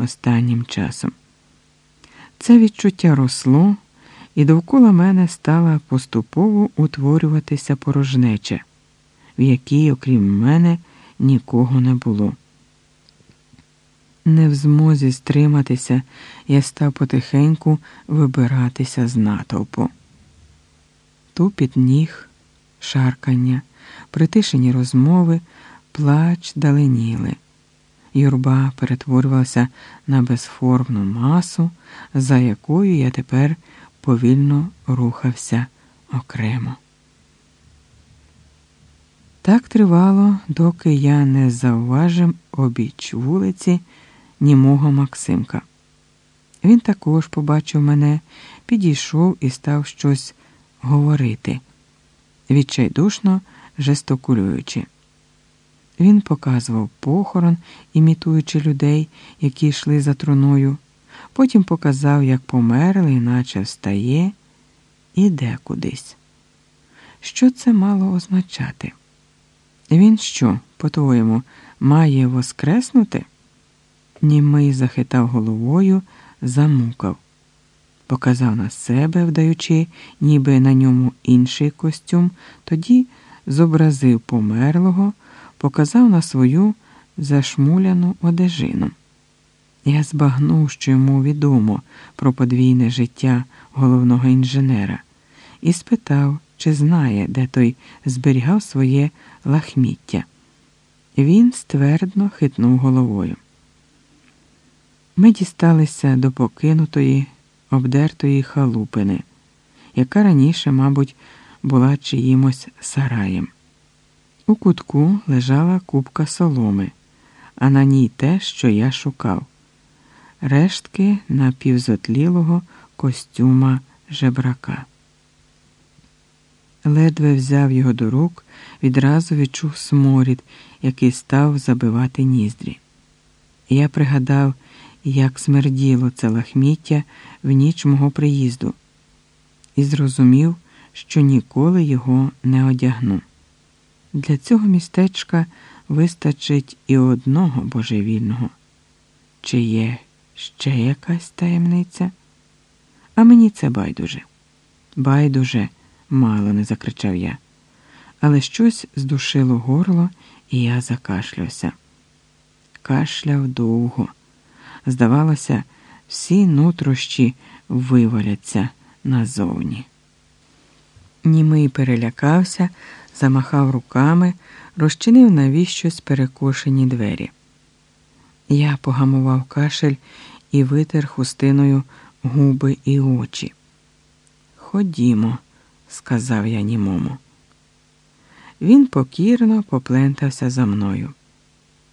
останнім часом. Це відчуття росло, і довкола мене стала поступово утворюватися порожнеча, в якій, окрім мене, нікого не було. Не в змозі стриматися, я став потихеньку вибиратися з натовпу. Тупіт ніг, шаркання, притишені розмови, плач даленіли. Юрба перетворювалася на безформну масу, за якою я тепер повільно рухався окремо. Так тривало, доки я не завважив обіч вулиці німого Максимка. Він також побачив мене, підійшов і став щось говорити, відчайдушно жестокулюючи. Він показував похорон, імітуючи людей, які йшли за труною, потім показав, як померли, наче встає, іде кудись. Що це мало означати? Він що, по-твоєму, має воскреснути? Німий захитав головою, замукав, показав на себе, вдаючи, ніби на ньому інший костюм, тоді зобразив померлого, показав на свою зашмуляну одежину. Я збагнув, що йому відомо про подвійне життя головного інженера, і спитав, чи знає, де той зберігав своє лахміття. Він ствердно хитнув головою. Ми дісталися до покинутої, обдертої халупини, яка раніше, мабуть, була чиїмось сараєм. У кутку лежала купка соломи, а на ній те, що я шукав рештки напівзотлілого костюма жебрака. Ледве взяв його до рук, відразу відчув сморід, який став забивати ніздрі. Я пригадав, як смерділо це лахміття в ніч мого приїзду, і зрозумів, що ніколи його не одягну. Для цього містечка вистачить і одного божевільного. Чи є ще якась таємниця? А мені це байдуже. Байдуже, мало не закричав я, але щось здушило горло, і я закашлявся. Кашляв довго. Здавалося, всі нутрощі виваляться назовні. Німий перелякався, замахав руками, розчинив навіщось перекошені двері. Я погамував кашель і витер хустиною губи і очі. Ходімо, сказав я німому. Він покірно поплентався за мною.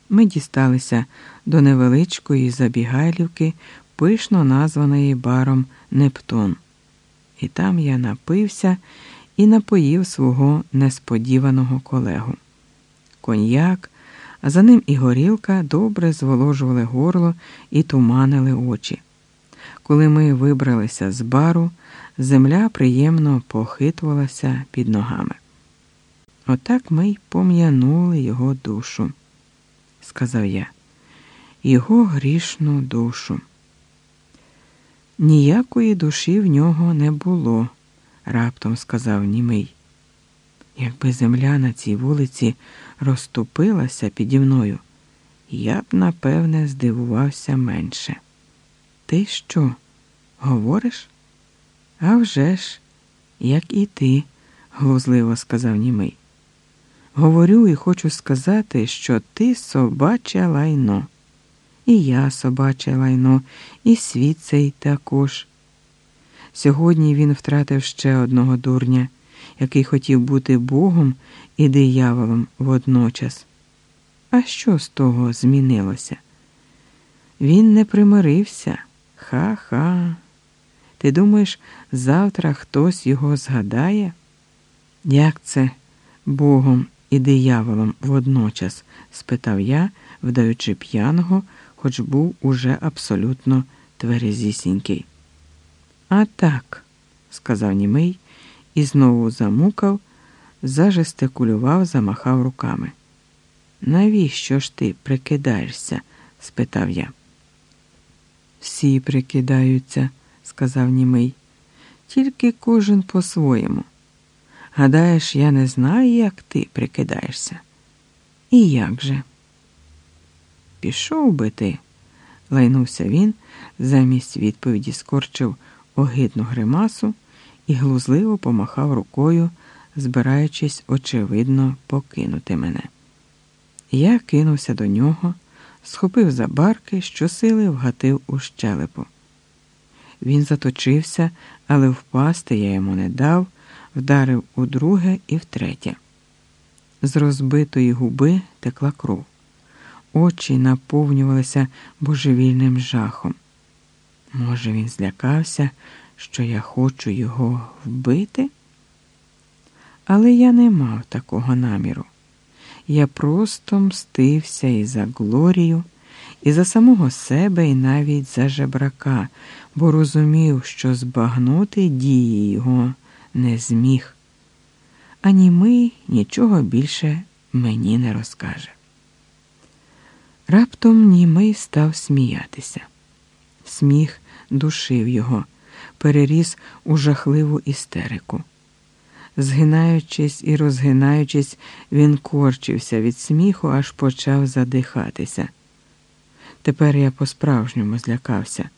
Ми дісталися до невеличкої забігайлівки, пишно названої баром Нептун. І там я напився і напоїв свого несподіваного колегу. Коньяк, а за ним і горілка добре зволожували горло і туманили очі. Коли ми вибралися з бару, земля приємно похитувалася під ногами. Отак ми й пом'янули його душу, сказав я, його грішну душу. Ніякої душі в нього не було, раптом сказав німий. Якби земля на цій вулиці розступилася піді мною, я б, напевне, здивувався менше. Ти що, говориш? «А вже ж, як і ти, глузливо сказав німий. Говорю і хочу сказати, що ти собаче лайно. І я собаче лайно, і світ цей також. Сьогодні він втратив ще одного дурня, який хотів бути Богом і дияволом водночас. А що з того змінилося? Він не примирився. Ха-ха. Ти думаєш, завтра хтось його згадає? Як це Богом і дияволом водночас? спитав я, вдаючи п'яного, хоч був уже абсолютно тверезісінький. А так, сказав німий і знову замукав, зажестикулював, замахав руками. Навіщо ж ти прикидаєшся? спитав я. всі прикидаються, сказав німий. Тільки кожен по-своєму. Гадаєш, я не знаю, як ти прикидаєшся. І як же? Пішов би ти, лайнувся він, замість відповіді скорчив огидну гримасу і глузливо помахав рукою, збираючись, очевидно, покинути мене. Я кинувся до нього, схопив за барки, щосили вгатив у щелепу. Він заточився, але впасти я йому не дав, вдарив удруге і втретє. З розбитої губи текла кров. Очі наповнювалися божевільним жахом. Може, він злякався, що я хочу його вбити? Але я не мав такого наміру. Я просто мстився і за Глорію, і за самого себе, і навіть за жебрака, бо розумів, що збагнути дії його не зміг. Ані ми нічого більше мені не розкаже. Раптом німий став сміятися. Сміх душив його, переріс у жахливу істерику. Згинаючись і розгинаючись, він корчився від сміху, аж почав задихатися. Тепер я по-справжньому злякався.